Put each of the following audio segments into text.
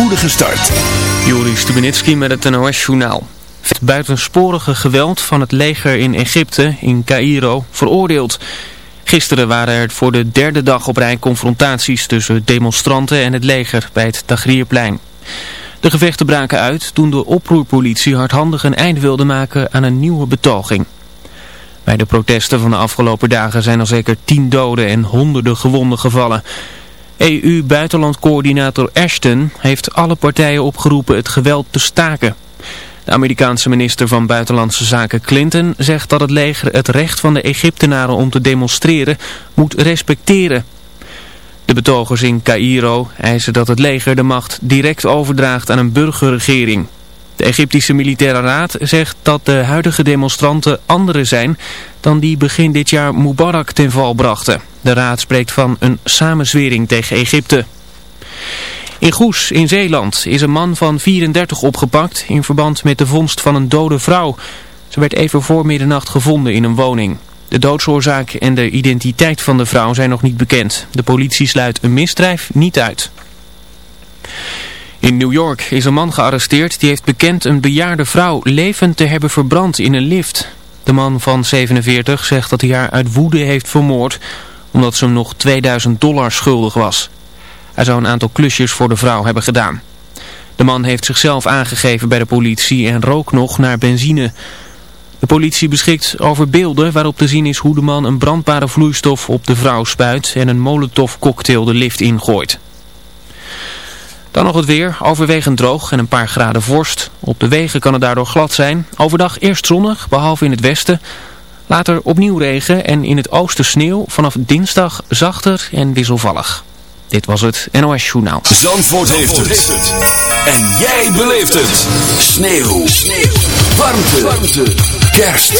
spoedige start. Joris Stubenitski met het NOS-journaal. Het buitensporige geweld van het leger in Egypte, in Cairo, veroordeeld. Gisteren waren er voor de derde dag op rij confrontaties tussen demonstranten en het leger bij het Tagrierplein. De gevechten braken uit toen de oproerpolitie hardhandig een eind wilde maken aan een nieuwe betoging. Bij de protesten van de afgelopen dagen zijn al zeker tien doden en honderden gewonden gevallen. EU-buitenlandcoördinator Ashton heeft alle partijen opgeroepen het geweld te staken. De Amerikaanse minister van Buitenlandse Zaken Clinton zegt dat het leger het recht van de Egyptenaren om te demonstreren moet respecteren. De betogers in Cairo eisen dat het leger de macht direct overdraagt aan een burgerregering. De Egyptische Militaire Raad zegt dat de huidige demonstranten andere zijn dan die begin dit jaar Mubarak ten val brachten. De raad spreekt van een samenzwering tegen Egypte. In Goes, in Zeeland, is een man van 34 opgepakt in verband met de vondst van een dode vrouw. Ze werd even voor middernacht gevonden in een woning. De doodsoorzaak en de identiteit van de vrouw zijn nog niet bekend. De politie sluit een misdrijf niet uit. In New York is een man gearresteerd die heeft bekend een bejaarde vrouw levend te hebben verbrand in een lift. De man van 47 zegt dat hij haar uit woede heeft vermoord omdat ze hem nog 2000 dollar schuldig was. Hij zou een aantal klusjes voor de vrouw hebben gedaan. De man heeft zichzelf aangegeven bij de politie en rook nog naar benzine. De politie beschikt over beelden waarop te zien is hoe de man een brandbare vloeistof op de vrouw spuit en een molotov cocktail de lift ingooit. Dan nog het weer, overwegend droog en een paar graden vorst. Op de wegen kan het daardoor glad zijn. Overdag eerst zonnig, behalve in het westen. Later opnieuw regen en in het oosten sneeuw. Vanaf dinsdag zachter en wisselvallig. Dit was het NOS Journaal. Zandvoort, heeft, het. En jij beleeft het. Sneeuw. sneeuw. Warmte. Warmte. Kerst.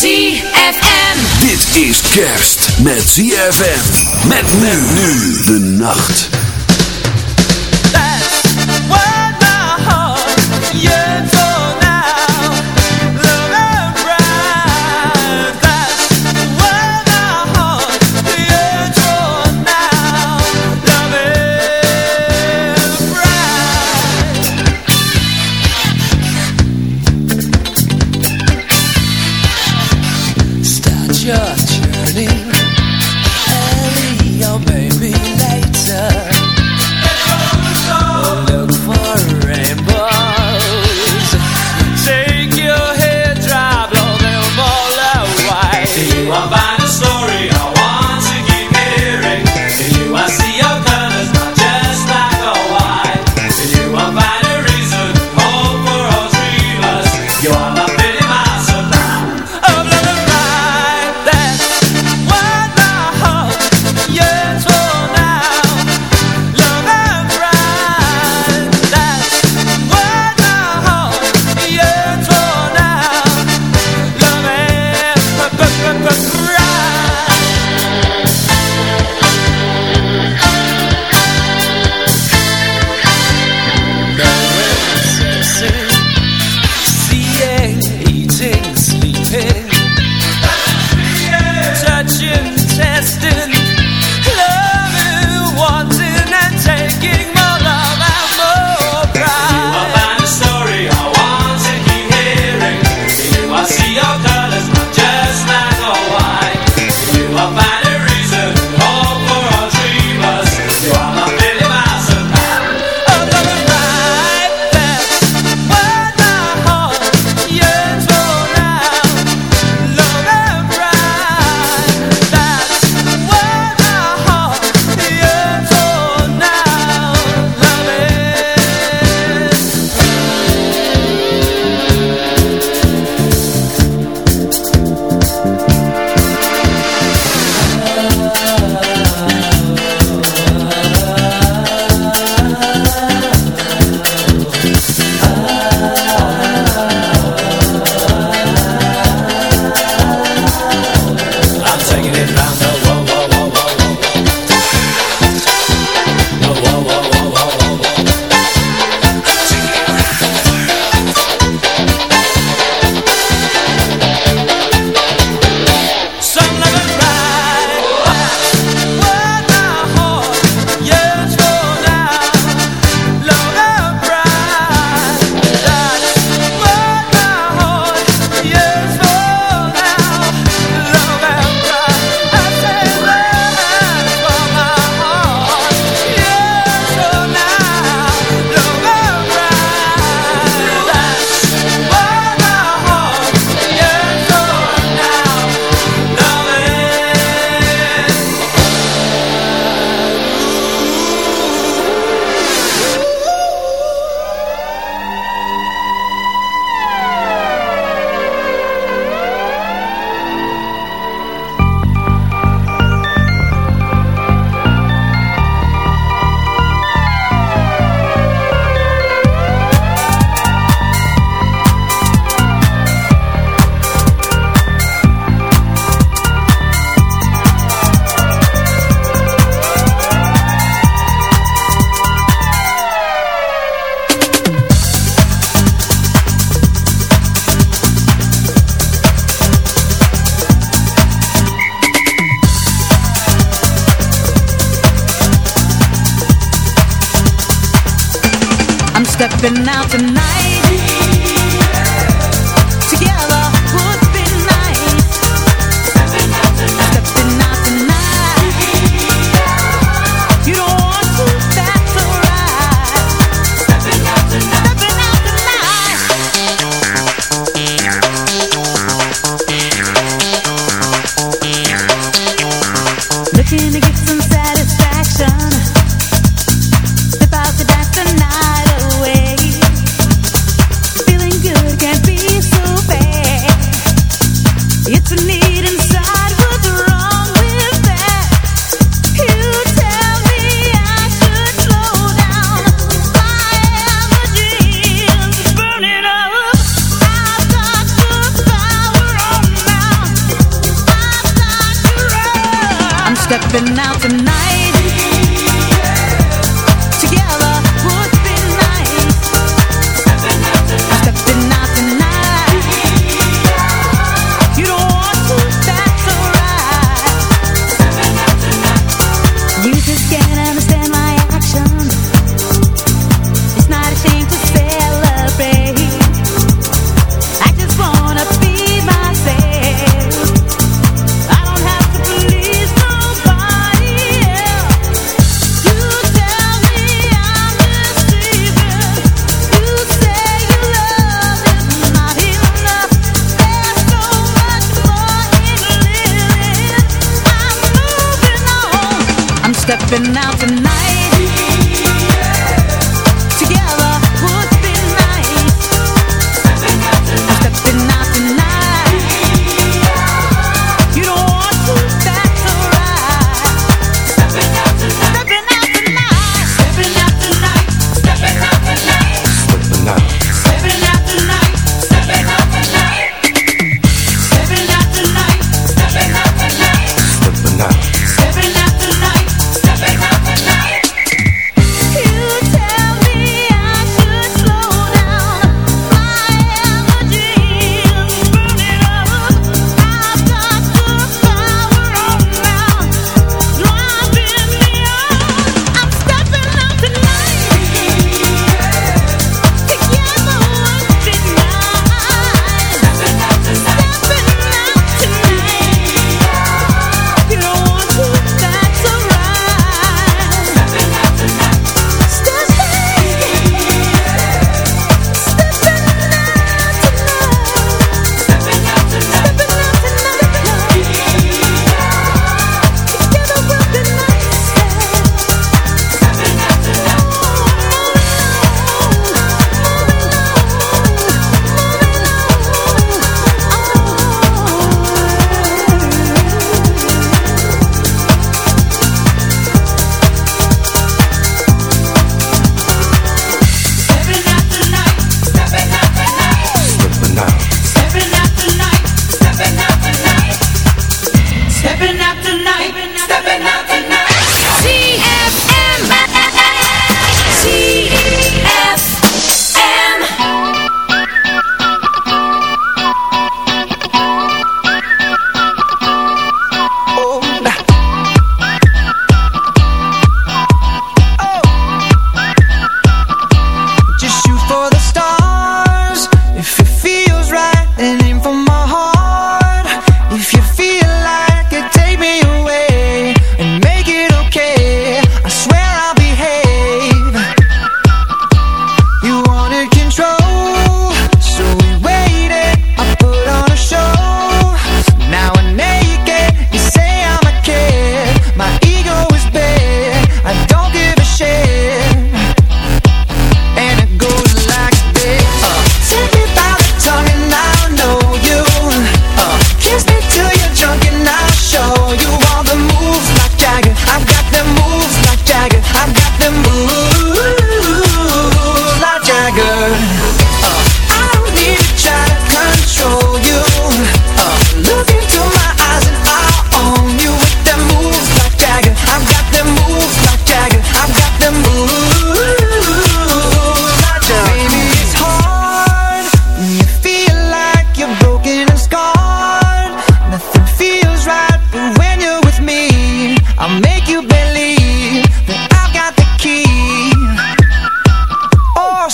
ZFM. Dit is kerst met ZFM. Met men nu de nacht. world.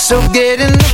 So get in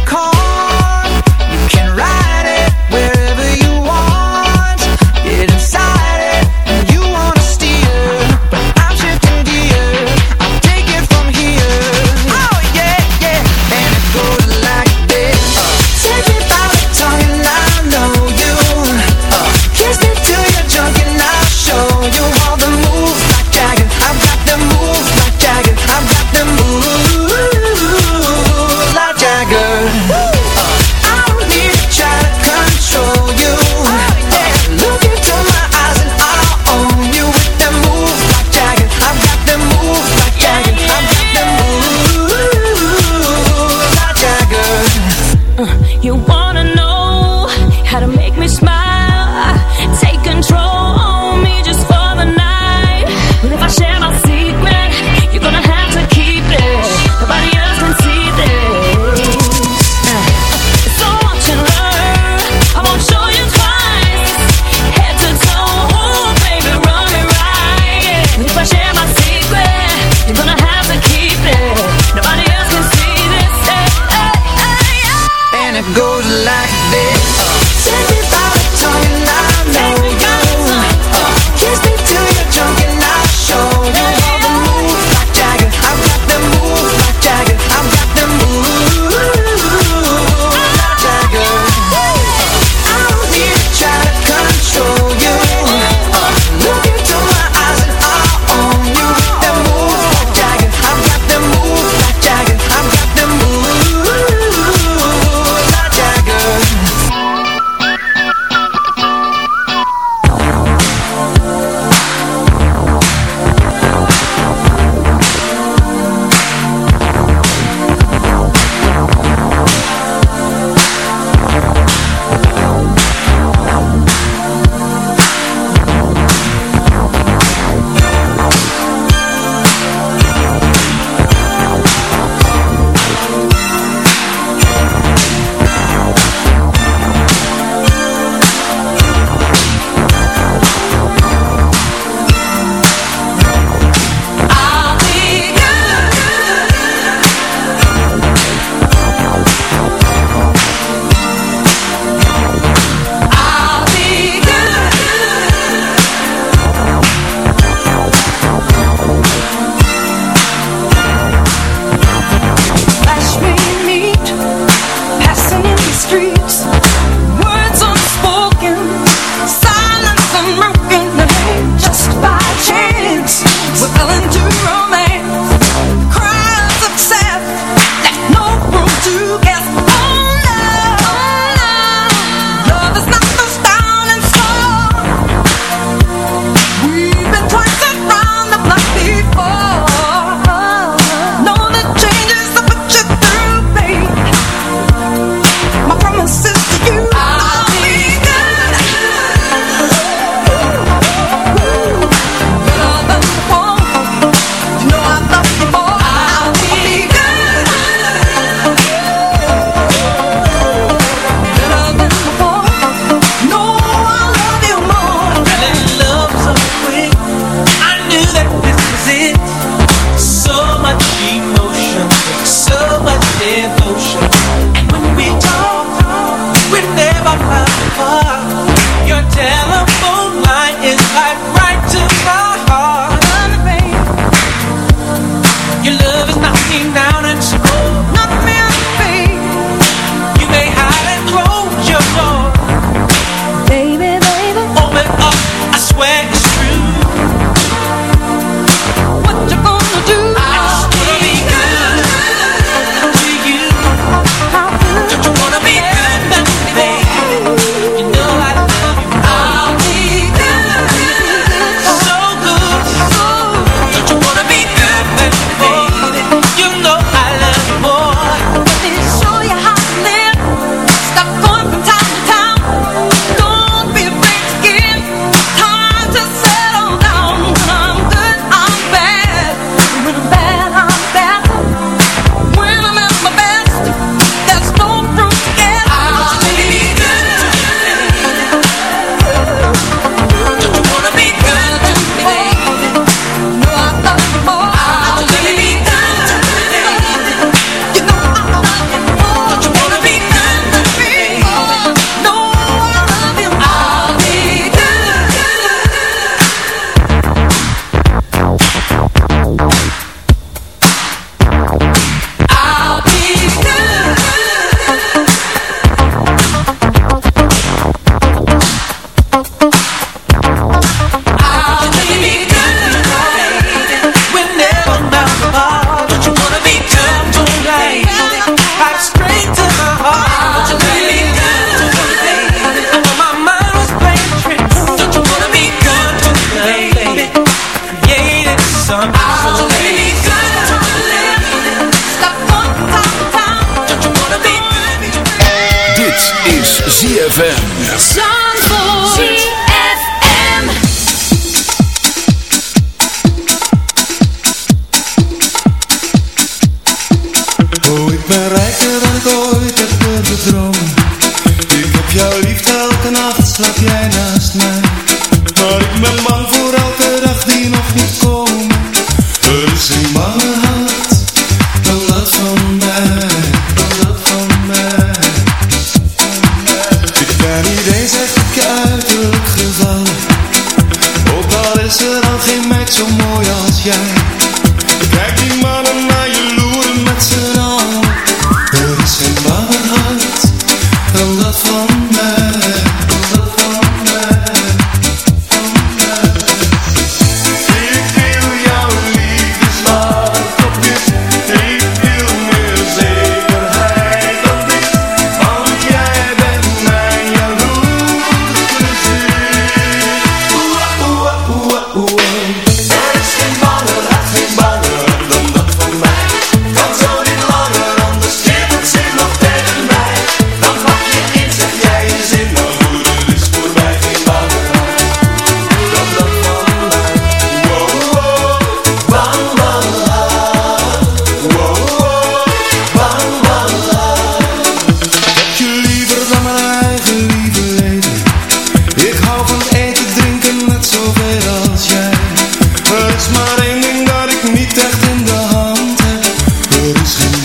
notice me.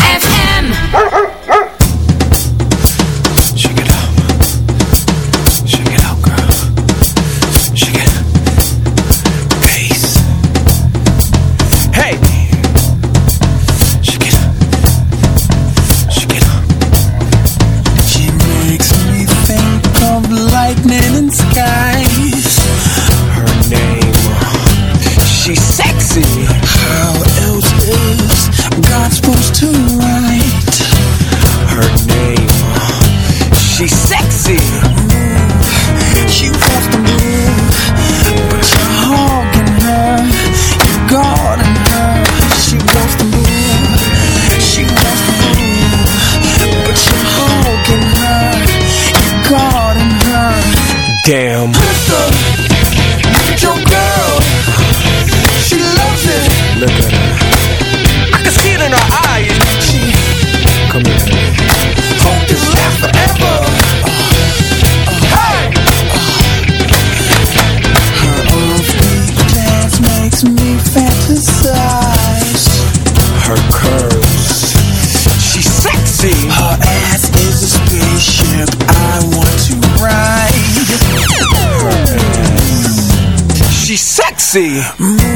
see. Mm.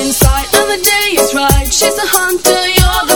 inside, and the day is right. She's a hunter, you're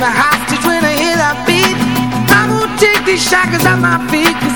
my hostage when I hear that beat. I won't take these shackles off my feet.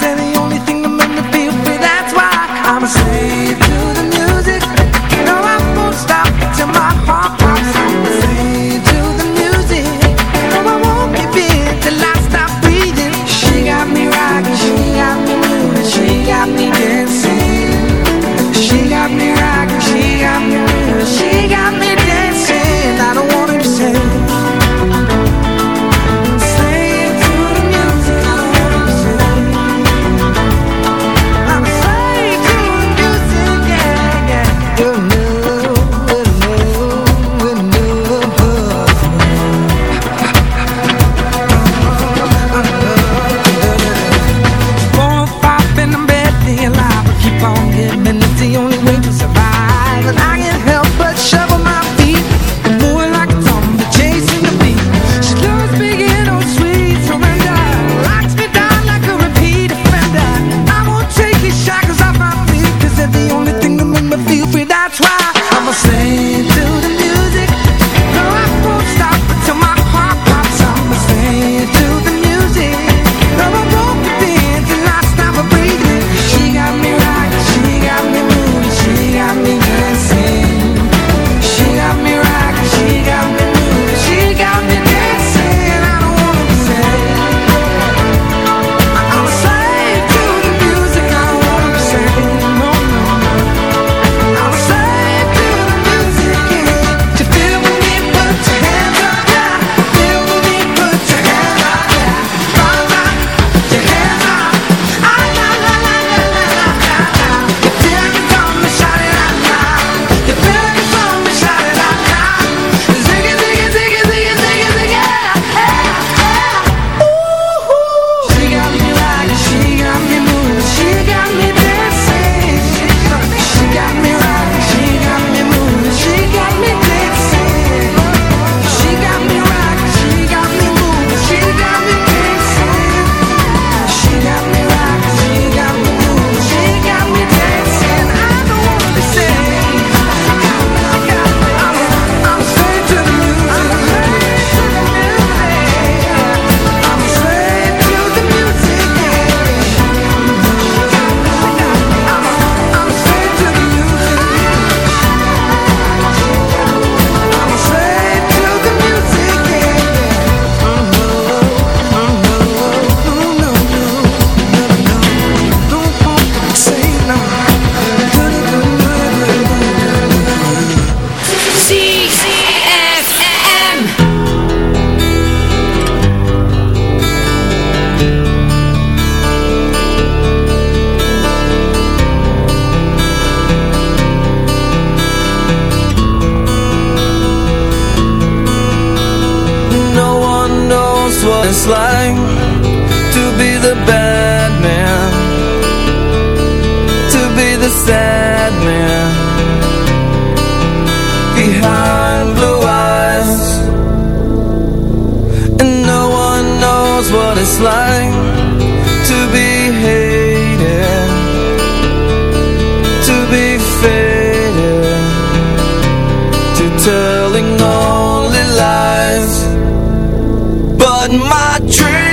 But my dream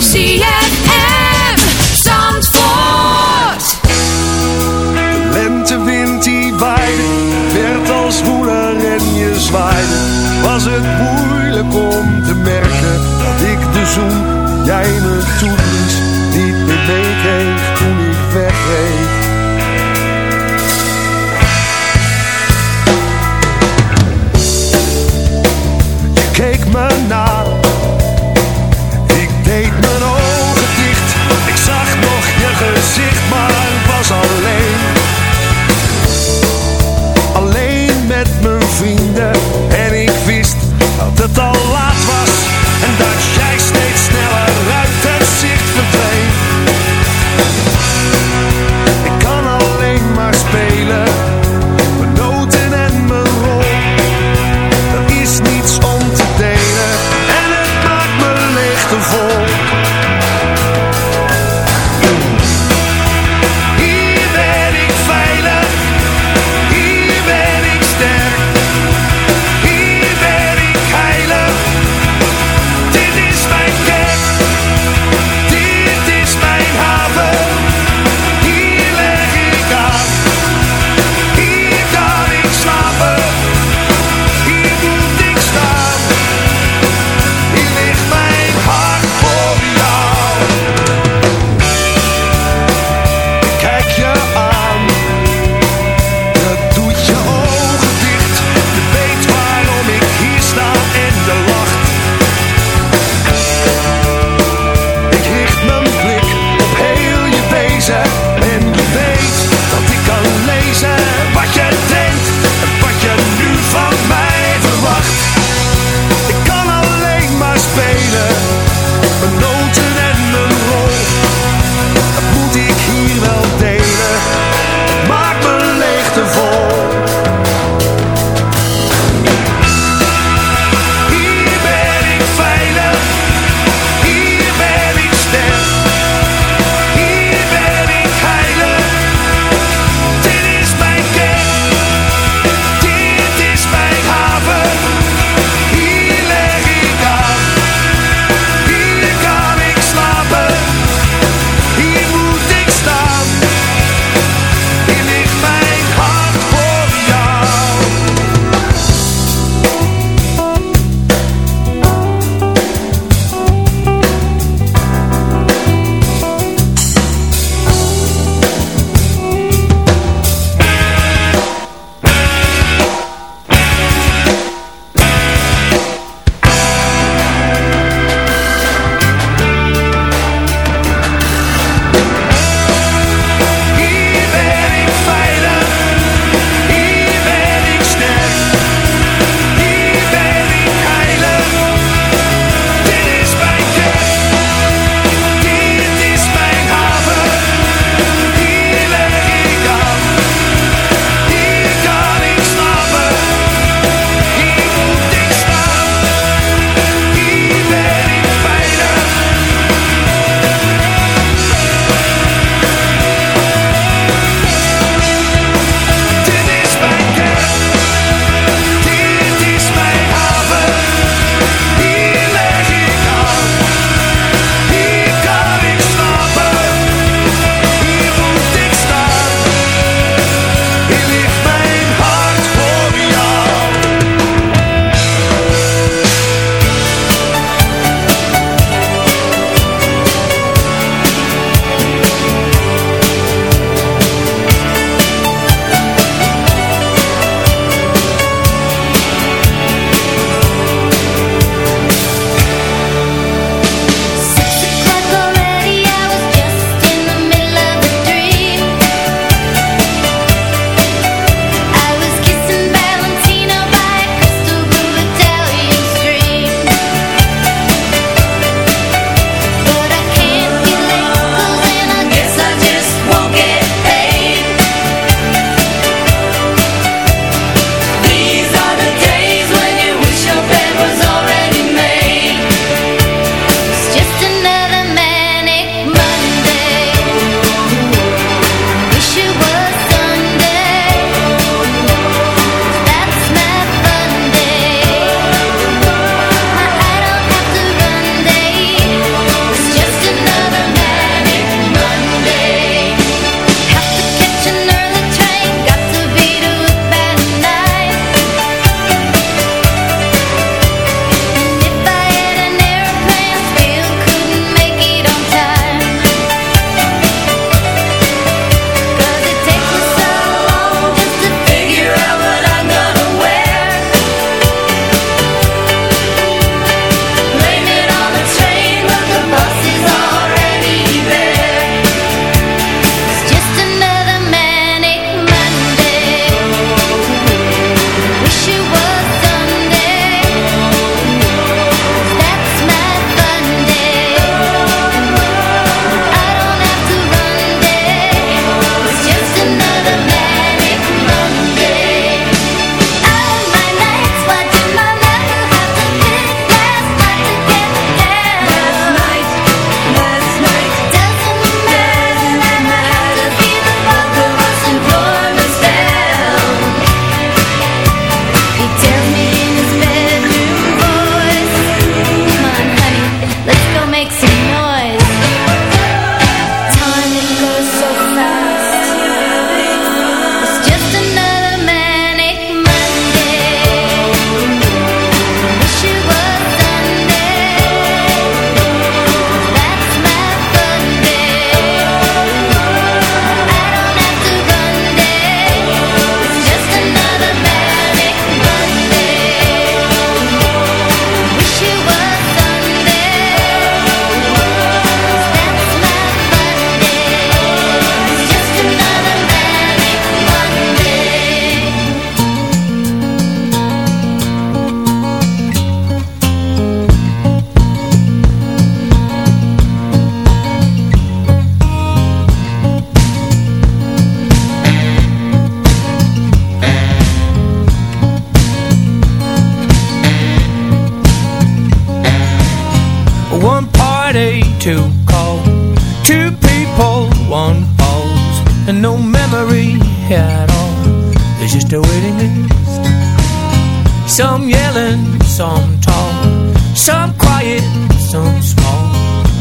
ZFM Zandvoort. De lentewind die waaide Werd als zwoeler en je zwaaide. Was het moeilijk om te merken Dat ik de zoen, jij ready to call. Two people, one falls, And no memory at all. There's just a waiting list. Some yelling, some tall. Some quiet, some small.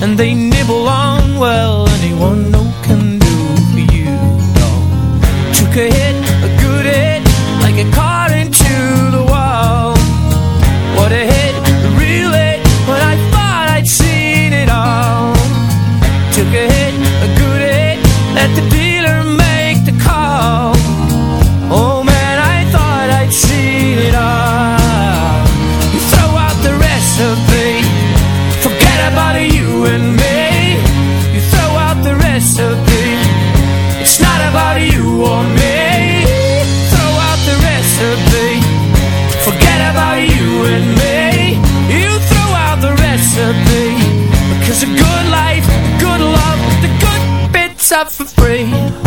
And they nibble on, well, anyone no can do for you, dog Took a hit up for free.